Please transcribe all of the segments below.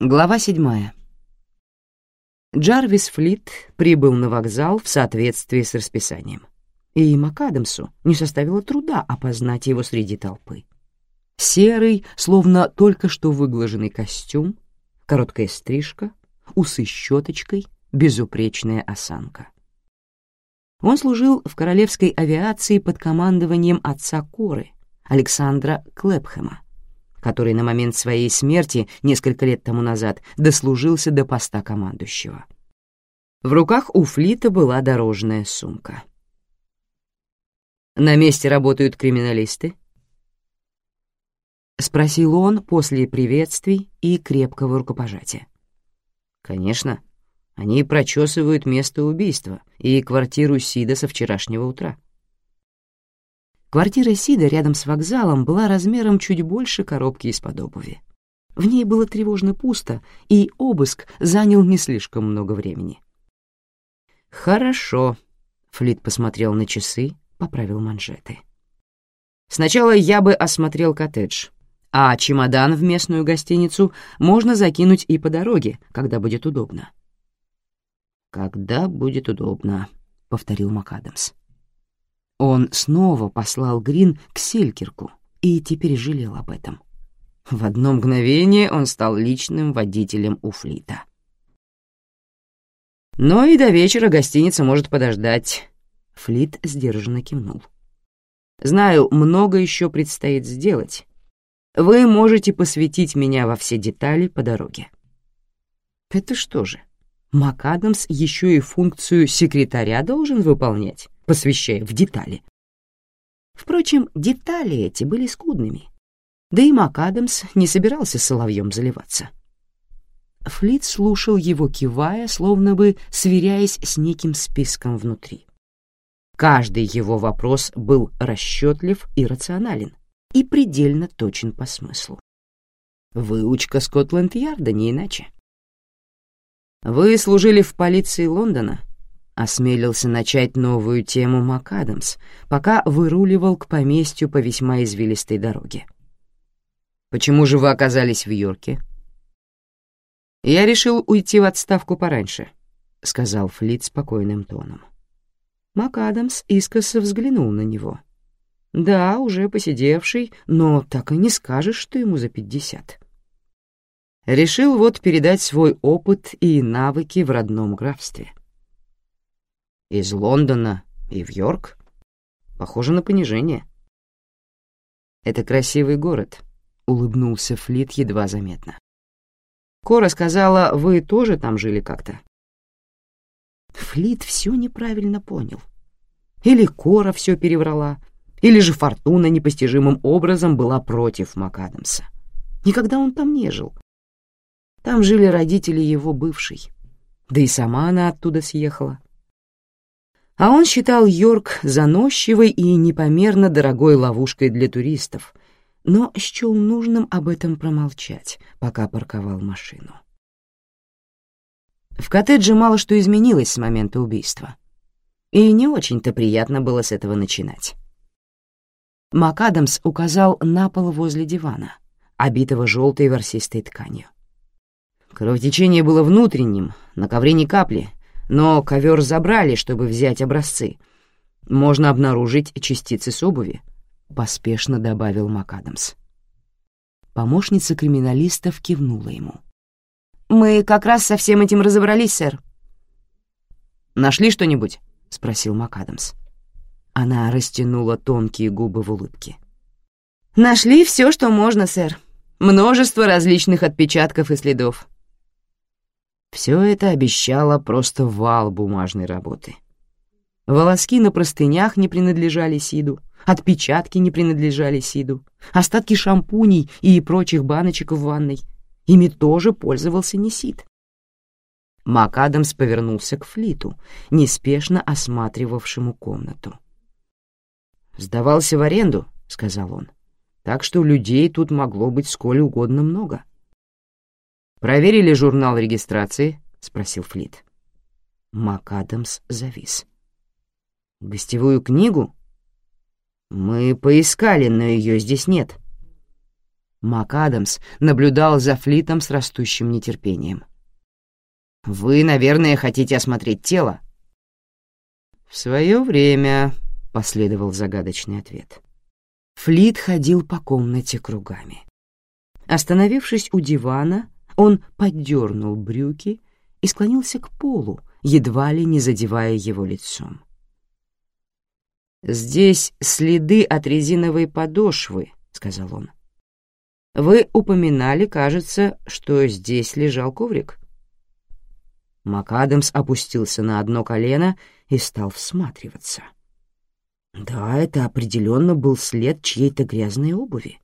Глава седьмая. Джарвис Флит прибыл на вокзал в соответствии с расписанием, и МакАдамсу не составило труда опознать его среди толпы. Серый, словно только что выглаженный костюм, короткая стрижка, усы щеточкой, безупречная осанка. Он служил в королевской авиации под командованием отца Коры, Александра Клэпхэма, который на момент своей смерти несколько лет тому назад дослужился до поста командующего. В руках у Флита была дорожная сумка. «На месте работают криминалисты?» — спросил он после приветствий и крепкого рукопожатия. «Конечно. Они прочесывают место убийства и квартиру Сида со вчерашнего утра». Квартира Сида рядом с вокзалом была размером чуть больше коробки из-под обуви. В ней было тревожно пусто, и обыск занял не слишком много времени. «Хорошо», — Флит посмотрел на часы, поправил манжеты. «Сначала я бы осмотрел коттедж, а чемодан в местную гостиницу можно закинуть и по дороге, когда будет удобно». «Когда будет удобно», — повторил МакАдамс. Он снова послал Грин к Селькирку и теперь жалел об этом. В одно мгновение он стал личным водителем у флита. «Но и до вечера гостиница может подождать», — Флит сдержанно кивнул. «Знаю, много еще предстоит сделать. Вы можете посвятить меня во все детали по дороге». «Это что же, МакАдамс еще и функцию секретаря должен выполнять?» Посвящая в детали. Впрочем, детали эти были скудными. Да и МакАдамс не собирался соловьем заливаться. Флит слушал его, кивая, словно бы сверяясь с неким списком внутри. Каждый его вопрос был расчетлив и рационален, и предельно точен по смыслу. Выучка Скотланд-Ярда не иначе. «Вы служили в полиции Лондона?» Осмелился начать новую тему МакАдамс, пока выруливал к поместью по весьма извилистой дороге. «Почему же вы оказались в Йорке?» «Я решил уйти в отставку пораньше», — сказал Флит спокойным тоном. МакАдамс искоса взглянул на него. «Да, уже посидевший, но так и не скажешь, что ему за пятьдесят». Решил вот передать свой опыт и навыки в родном графстве. Из Лондона и в Йорк? Похоже на понижение. Это красивый город, улыбнулся Флит едва заметно. Кора сказала, вы тоже там жили как-то. Флит все неправильно понял. Или Кора все переврала, или же Фортуна непостижимым образом была против МакАдамса. Никогда он там не жил. Там жили родители его бывшей. Да и сама она оттуда съехала. А он считал Йорк заносчивой и непомерно дорогой ловушкой для туристов, но счел нужным об этом промолчать, пока парковал машину. В коттедже мало что изменилось с момента убийства. И не очень-то приятно было с этого начинать. МакАдамс указал на пол возле дивана, обитого желтой ворсистой тканью. Кровотечение было внутренним, на ковре ни капли, но ковер забрали, чтобы взять образцы. Можно обнаружить частицы с обуви», — поспешно добавил МакАдамс. Помощница криминалистов кивнула ему. «Мы как раз со всем этим разобрались, сэр». «Нашли что-нибудь?» — спросил МакАдамс. Она растянула тонкие губы в улыбке. «Нашли все, что можно, сэр. Множество различных отпечатков и следов. Все это обещало просто вал бумажной работы. Волоски на простынях не принадлежали Сиду, отпечатки не принадлежали Сиду, остатки шампуней и прочих баночек в ванной. Ими тоже пользовался не Сид. МакАдамс повернулся к Флиту, неспешно осматривавшему комнату. «Сдавался в аренду», — сказал он, — «так что людей тут могло быть сколь угодно много». «Проверили журнал регистрации?» — спросил Флит. МакАдамс завис. «Гостевую книгу?» «Мы поискали, но ее здесь нет». МакАдамс наблюдал за Флитом с растущим нетерпением. «Вы, наверное, хотите осмотреть тело?» «В свое время», — последовал загадочный ответ. Флит ходил по комнате кругами. Остановившись у дивана, он поддернул брюки и склонился к полу, едва ли не задевая его лицом. «Здесь следы от резиновой подошвы», — сказал он. «Вы упоминали, кажется, что здесь лежал коврик». МакАдамс опустился на одно колено и стал всматриваться. Да, это определенно был след чьей-то грязной обуви.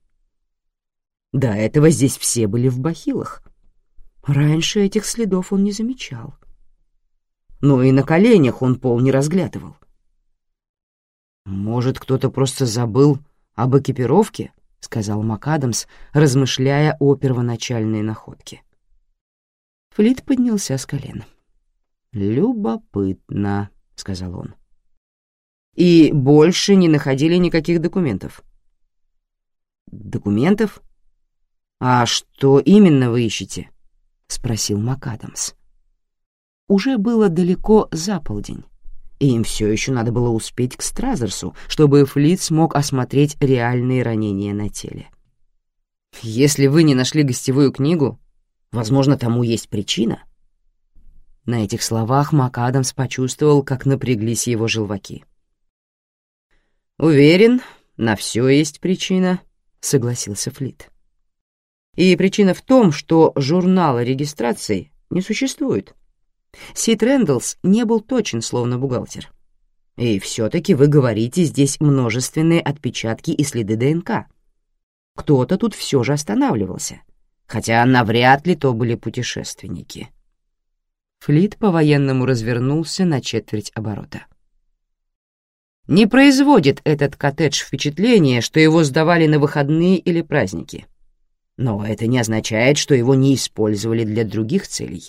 До этого здесь все были в бахилах. Раньше этих следов он не замечал. Но и на коленях он пол не разглядывал. «Может, кто-то просто забыл об экипировке?» — сказал МакАдамс, размышляя о первоначальной находке. Флит поднялся с колен. «Любопытно», — сказал он. «И больше не находили никаких документов?» «Документов? А что именно вы ищете?» — спросил МакАдамс. Уже было далеко за полдень и им все еще надо было успеть к Стразерсу, чтобы Флит смог осмотреть реальные ранения на теле. «Если вы не нашли гостевую книгу, возможно, тому есть причина». На этих словах МакАдамс почувствовал, как напряглись его желваки. «Уверен, на все есть причина», — согласился Флит. «И причина в том, что журнала регистрации не существует». Сид Рэндаллс не был точен, словно бухгалтер. И все-таки вы говорите, здесь множественные отпечатки и следы ДНК. Кто-то тут все же останавливался, хотя навряд ли то были путешественники. Флит по-военному развернулся на четверть оборота. Не производит этот коттедж впечатление, что его сдавали на выходные или праздники. Но это не означает, что его не использовали для других целей.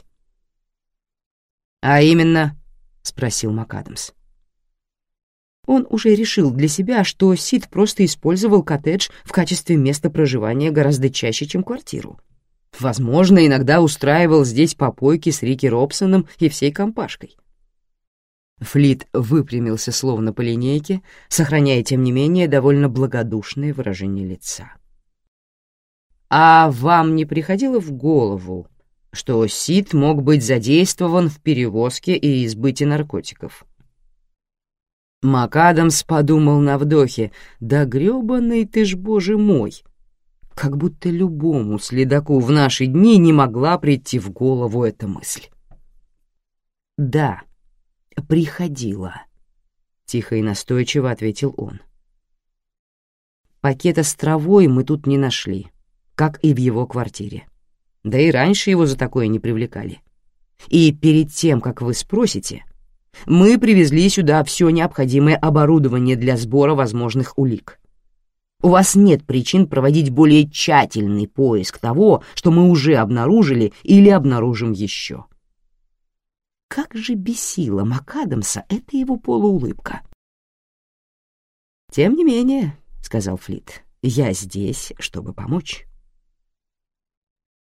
«А именно?» — спросил МакАдамс. Он уже решил для себя, что Сид просто использовал коттедж в качестве места проживания гораздо чаще, чем квартиру. Возможно, иногда устраивал здесь попойки с Рики Робсоном и всей компашкой. Флит выпрямился словно по линейке, сохраняя, тем не менее, довольно благодушное выражение лица. «А вам не приходило в голову, что Сид мог быть задействован в перевозке и избытии наркотиков. МакАдамс подумал на вдохе, «Да грёбаный ты ж, боже мой!» Как будто любому следаку в наши дни не могла прийти в голову эта мысль. «Да, приходила», — тихо и настойчиво ответил он. Пакета с травой мы тут не нашли, как и в его квартире. Да и раньше его за такое не привлекали. И перед тем, как вы спросите, мы привезли сюда все необходимое оборудование для сбора возможных улик. У вас нет причин проводить более тщательный поиск того, что мы уже обнаружили или обнаружим еще. Как же бесила МакАдамса эта его полуулыбка. «Тем не менее», — сказал Флит, — «я здесь, чтобы помочь».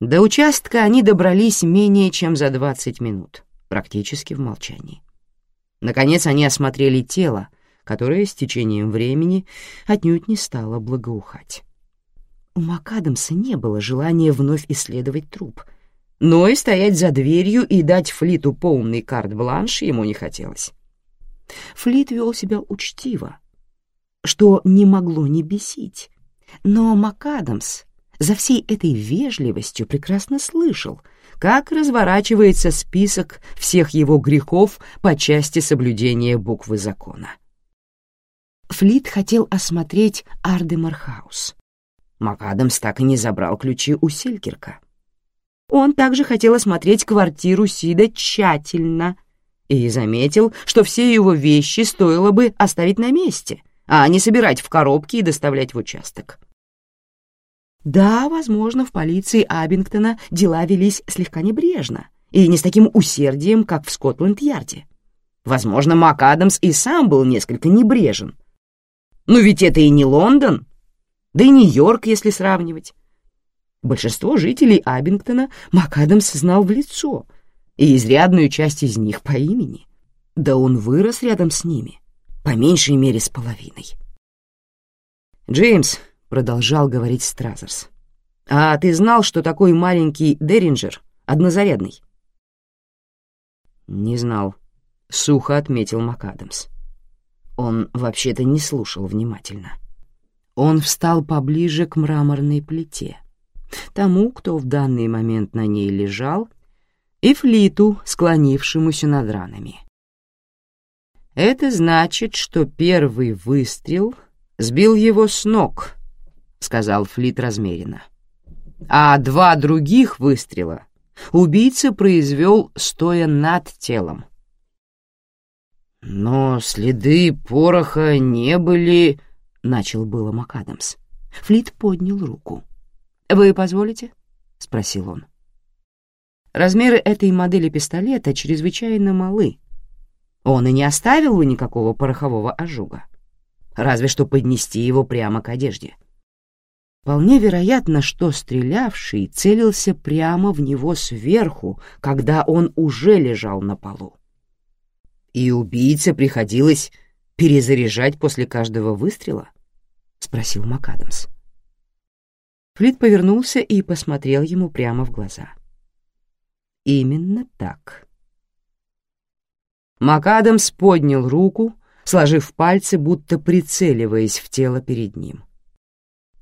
До участка они добрались менее чем за 20 минут, практически в молчании. Наконец они осмотрели тело, которое с течением времени отнюдь не стало благоухать. У МакАдамса не было желания вновь исследовать труп, но и стоять за дверью и дать Флиту полный карт-бланш ему не хотелось. Флит вел себя учтиво, что не могло не бесить, но МакАдамс за всей этой вежливостью прекрасно слышал, как разворачивается список всех его грехов по части соблюдения буквы закона. Флит хотел осмотреть Ардемархаус. МакАдамс так и не забрал ключи у Селькерка. Он также хотел осмотреть квартиру Сида тщательно и заметил, что все его вещи стоило бы оставить на месте, а не собирать в коробки и доставлять в участок. Да, возможно, в полиции Абингтона дела велись слегка небрежно и не с таким усердием, как в Скотланд-Ярде. Возможно, МакАдамс и сам был несколько небрежен. Но ведь это и не Лондон, да и Нью-Йорк, если сравнивать. Большинство жителей Абингтона МакАдамс знал в лицо, и изрядную часть из них по имени. Да он вырос рядом с ними, по меньшей мере с половиной. «Джеймс», — продолжал говорить Стразерс, — «а ты знал, что такой маленький Деринджер однозарядный?» «Не знал», — сухо отметил МакАдамс. Он вообще-то не слушал внимательно. Он встал поближе к мраморной плите, тому, кто в данный момент на ней лежал, и Флиту, склонившемуся над ранами. «Это значит, что первый выстрел сбил его с ног», — сказал Флит размеренно. «А два других выстрела убийца произвел, стоя над телом». «Но следы пороха не были...» — начал было МакАдамс. Флит поднял руку. «Вы позволите?» — спросил он. Размеры этой модели пистолета чрезвычайно малы. Он и не оставил бы никакого порохового ожога. Разве что поднести его прямо к одежде. Вполне вероятно, что стрелявший целился прямо в него сверху, когда он уже лежал на полу. И убийце приходилось перезаряжать после каждого выстрела? — спросил МакАдамс. Флит повернулся и посмотрел ему прямо в глаза. Именно так. МакАдамс поднял руку, сложив пальцы, будто прицеливаясь в тело перед ним.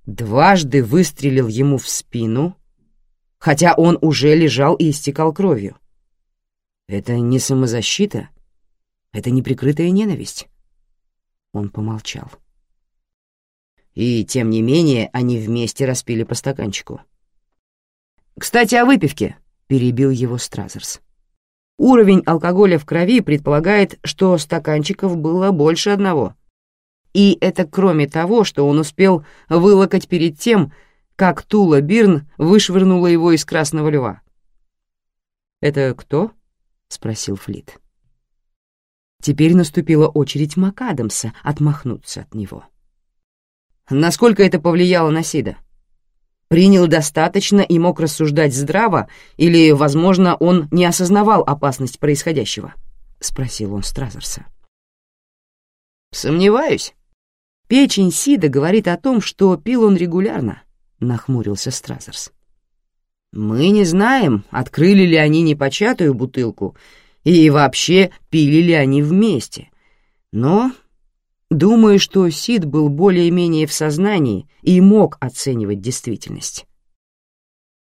Дважды выстрелил ему в спину, хотя он уже лежал и истекал кровью. Это не самозащита, это неприкрытая ненависть. Он помолчал. И, тем не менее, они вместе распили по стаканчику. «Кстати, о выпивке», — перебил его Стразерс. «Уровень алкоголя в крови предполагает, что стаканчиков было больше одного. И это кроме того, что он успел вылокать перед тем, как Тула Бирн вышвырнула его из Красного Льва». «Это кто?» — спросил Флит. Теперь наступила очередь МакАдамса отмахнуться от него. Насколько это повлияло на Сида? Принял достаточно и мог рассуждать здраво, или, возможно, он не осознавал опасность происходящего? — спросил он Стразерса. «Сомневаюсь. Печень Сида говорит о том, что пил он регулярно», — нахмурился Стразерс. «Мы не знаем, открыли ли они непочатую бутылку и вообще пили ли они вместе. Но Думаю, что Сид был более-менее в сознании и мог оценивать действительность.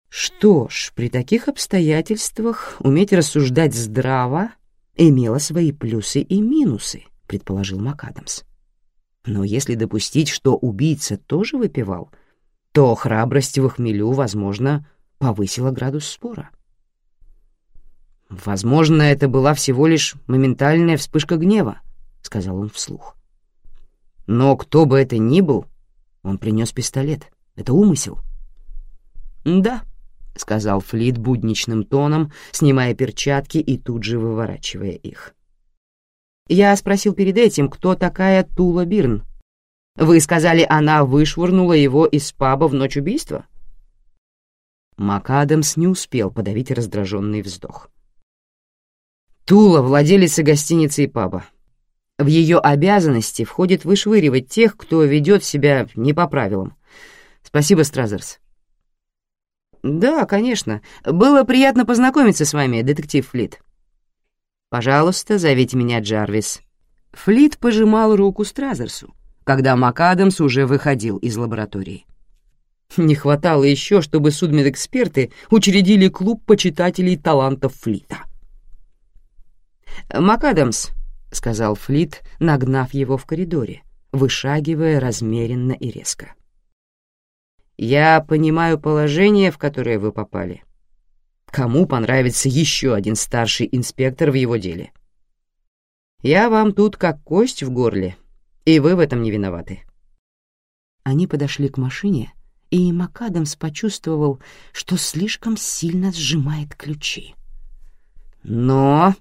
Что ж, при таких обстоятельствах уметь рассуждать здраво имело свои плюсы и минусы, предположил МакАдамс. Но если допустить, что убийца тоже выпивал, то храбрость в хмелю, возможно, повысила градус спора. «Возможно, это была всего лишь моментальная вспышка гнева», — сказал он вслух. Но кто бы это ни был, он принес пистолет. Это умысел. «Да», — сказал Флит будничным тоном, снимая перчатки и тут же выворачивая их. «Я спросил перед этим, кто такая Тула Бирн. Вы сказали, она вышвырнула его из паба в ночь убийства?» МакАдамс не успел подавить раздраженный вздох. «Тула — владелица гостиницы и паба. В ее обязанности входит вышвыривать тех, кто ведет себя не по правилам. Спасибо, Стразерс. Да, конечно. Было приятно познакомиться с вами, детектив Флит. Пожалуйста, зовите меня Джарвис. Флит пожимал руку Стразерсу, когда МакАдамс уже выходил из лаборатории. Не хватало еще, чтобы судмедэксперты учредили клуб почитателей талантов Флита. «МакАдамс», — сказал Флит, нагнав его в коридоре, вышагивая размеренно и резко. «Я понимаю положение, в которое вы попали. Кому понравится еще один старший инспектор в его деле? Я вам тут как кость в горле, и вы в этом не виноваты». Они подошли к машине, и МакАдамс почувствовал, что слишком сильно сжимает ключи. «Но...»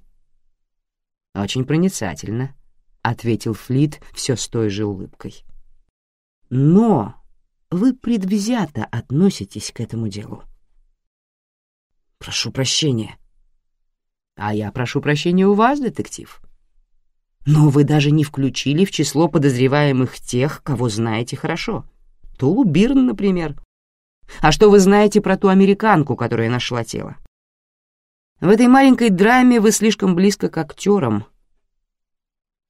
«Очень проницательно», — ответил Флит все с той же улыбкой. «Но», вы предвзято относитесь к этому делу. Прошу прощения. А я прошу прощения у вас, детектив. Но вы даже не включили в число подозреваемых тех, кого знаете хорошо. Тулу Бирн, например. А что вы знаете про ту американку, которая нашла тело? В этой маленькой драме вы слишком близко к актерам.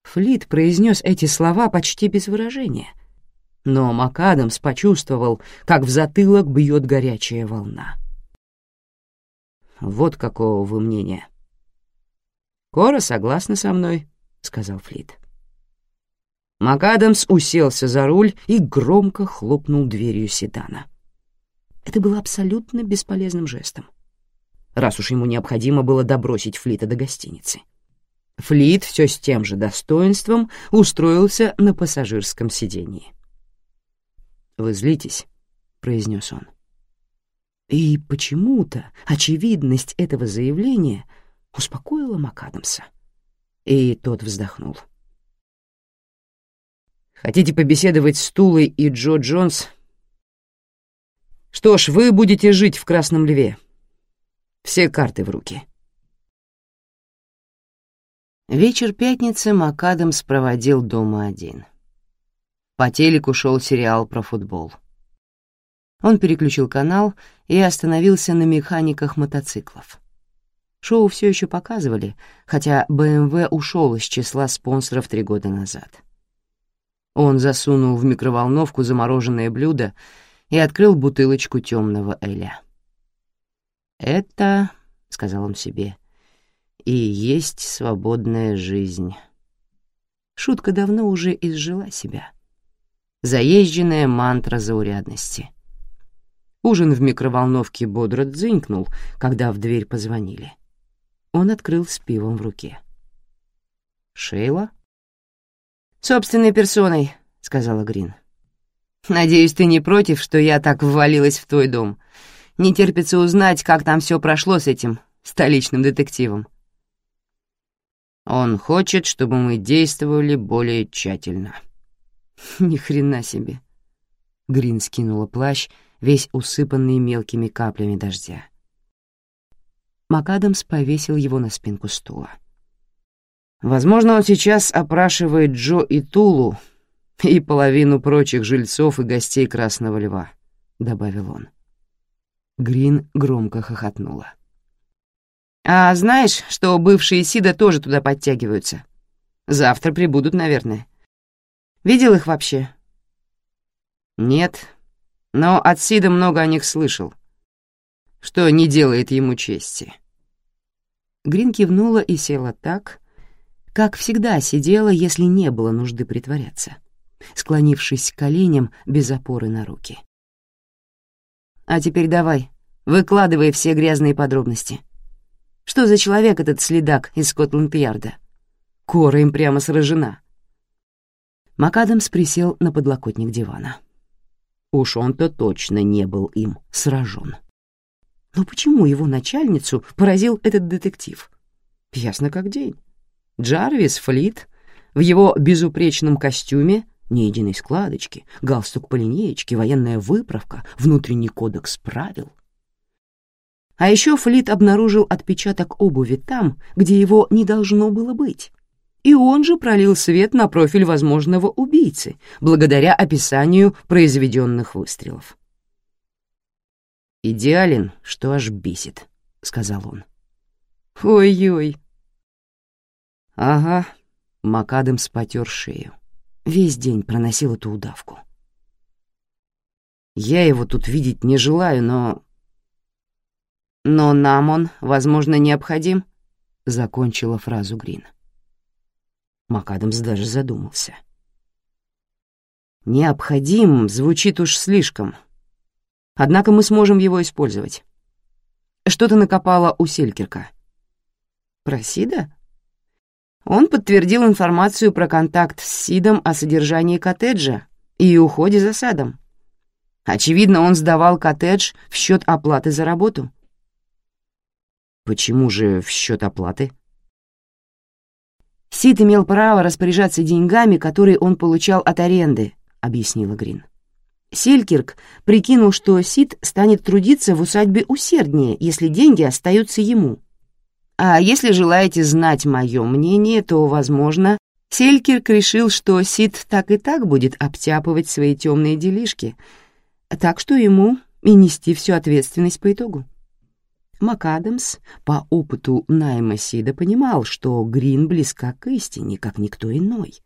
Флит произнес эти слова почти без выражения. Но МакАдамс почувствовал, как в затылок бьет горячая волна. «Вот какого вы мнения». «Кора согласна со мной», — сказал Флит. МакАдамс уселся за руль и громко хлопнул дверью седана. Это было абсолютно бесполезным жестом, раз уж ему необходимо было добросить Флита до гостиницы. Флит все с тем же достоинством устроился на пассажирском сидении. «Вы злитесь», — произнес он. И почему-то очевидность этого заявления успокоила МакАдамса. И тот вздохнул. «Хотите побеседовать с Тулой и Джо Джонс? Что ж, вы будете жить в Красном Льве. Все карты в руки». Вечер пятницы МакАдамс проводил дома один. По телеку шел сериал про футбол. Он переключил канал и остановился на механиках мотоциклов. Шоу все еще показывали, хотя БМВ ушел из числа спонсоров три года назад. Он засунул в микроволновку замороженное блюдо и открыл бутылочку темного Эля. «Это, — сказал он себе, и есть свободная жизнь. Шутка давно уже изжила себя. Заезженная мантра заурядности. Ужин в микроволновке бодро дзынькнул, когда в дверь позвонили. Он открыл с пивом в руке. «Шейла?» «Собственной персоной», — сказала Грин. «Надеюсь, ты не против, что я так ввалилась в твой дом. Не терпится узнать, как там все прошло с этим столичным детективом». Он хочет, чтобы мы действовали более тщательно. Ни хрена себе. Грин скинула плащ, весь усыпанный мелкими каплями дождя. МакАдамс повесил его на спинку стула. Возможно, он сейчас опрашивает Джо и Тулу и половину прочих жильцов и гостей Красного Льва, — добавил он. Грин громко хохотнула. А знаешь, что бывшие Сида тоже туда подтягиваются? Завтра прибудут, наверное. Видел их вообще? Нет, но от Сида много о них слышал, что не делает ему чести. Грин кивнула и села так, как всегда сидела, если не было нужды притворяться, склонившись к коленям без опоры на руки. «А теперь давай, выкладывай все грязные подробности», что за человек этот следак из Скотланд-Ярда? Кора им прямо сражена. МакАдамс присел на подлокотник дивана. Уж он-то точно не был им сражен. Но почему его начальницу поразил этот детектив? Ясно как день. Джарвис Флит в его безупречном костюме, ни единой складочки, галстук по линеечке, военная выправка, внутренний кодекс правил. А еще Флит обнаружил отпечаток обуви там, где его не должно было быть. И он же пролил свет на профиль возможного убийцы, благодаря описанию произведенных выстрелов. «Идеален, что аж бесит», — сказал он. «Ой-ой». «Ага», — Макадам спотер шею. Весь день проносил эту удавку. «Я его тут видеть не желаю, но «Но нам он, возможно, необходим», — закончила фразу Грин. МакАдамс даже задумался. «Необходим» звучит уж слишком. Однако мы сможем его использовать. Что ты накопала у Селькерка? Про Сида? Он подтвердил информацию про контакт с Сидом о содержании коттеджа и уходе за садом. Очевидно, он сдавал коттедж в счет оплаты за работу — Почему же в счет оплаты? Сид имел право распоряжаться деньгами, которые он получал от аренды, объяснила Грин. Селькирк прикинул, что Сид станет трудиться в усадьбе усерднее, если деньги остаются ему. А если желаете знать мое мнение, то, возможно, Селькирк решил, что Сид так и так будет обтяпывать свои темные делишки, так что ему и нести всю ответственность по итогу. МакАдамс по опыту найма Сида понимал, что Грин близка к истине, как никто иной.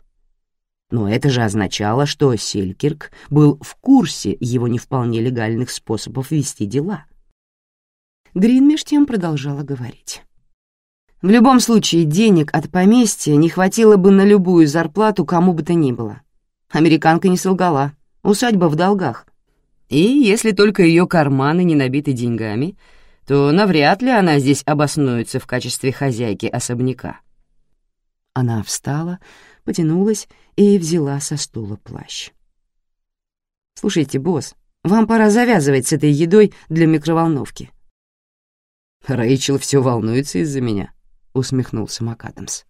Но это же означало, что Селькирк был в курсе его не вполне легальных способов вести дела. Грин меж тем продолжала говорить. В любом случае, денег от поместья не хватило бы на любую зарплату кому бы то ни было. Американка не солгала, усадьба в долгах. И если только ее карманы не набиты деньгами, то навряд ли она здесь обоснуется в качестве хозяйки особняка. Она встала, потянулась и взяла со стула плащ. «Слушайте, босс, вам пора завязывать с этой едой для микроволновки». «Рэйчел все волнуется из-за меня», — усмехнулся МакАдамс.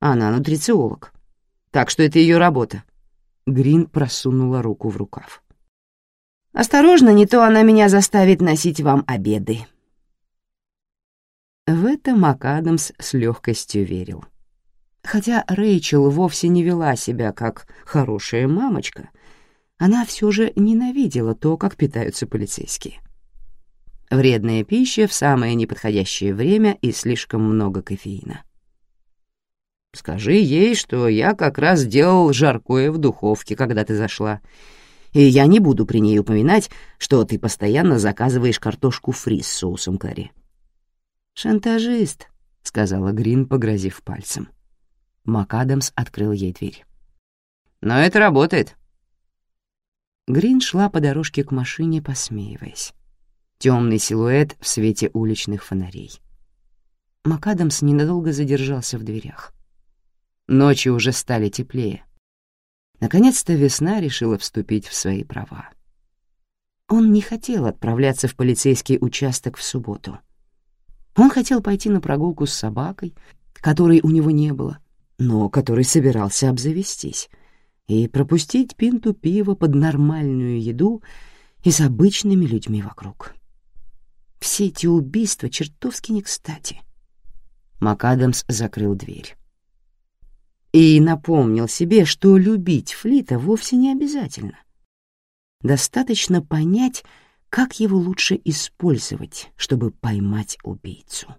«Она нутрициолог, так что это ее работа». Грин просунула руку в рукав. «Осторожно, не то она меня заставит носить вам обеды». В это МакАдамс с легкостью верил. Хотя Рэйчел вовсе не вела себя как хорошая мамочка, она все же ненавидела то, как питаются полицейские. Вредная пища в самое неподходящее время и слишком много кофеина. «Скажи ей, что я как раз делал жаркое в духовке, когда ты зашла, и я не буду при ней упоминать, что ты постоянно заказываешь картошку фри с соусом карри». «Шантажист», — сказала Грин, погрозив пальцем. МакАдамс открыл ей дверь. «Но это работает». Грин шла по дорожке к машине, посмеиваясь темный силуэт в свете уличных фонарей. МакАдамс ненадолго задержался в дверях. Ночи уже стали теплее. Наконец-то весна решила вступить в свои права. Он не хотел отправляться в полицейский участок в субботу. Он хотел пойти на прогулку с собакой, которой у него не было, но который собирался обзавестись, и пропустить пинту пива под нормальную еду и с обычными людьми вокруг. Все эти убийства чертовски не кстати. МакАдамс закрыл дверь. И напомнил себе, что любить Флита вовсе не обязательно. Достаточно понять, как его лучше использовать, чтобы поймать убийцу.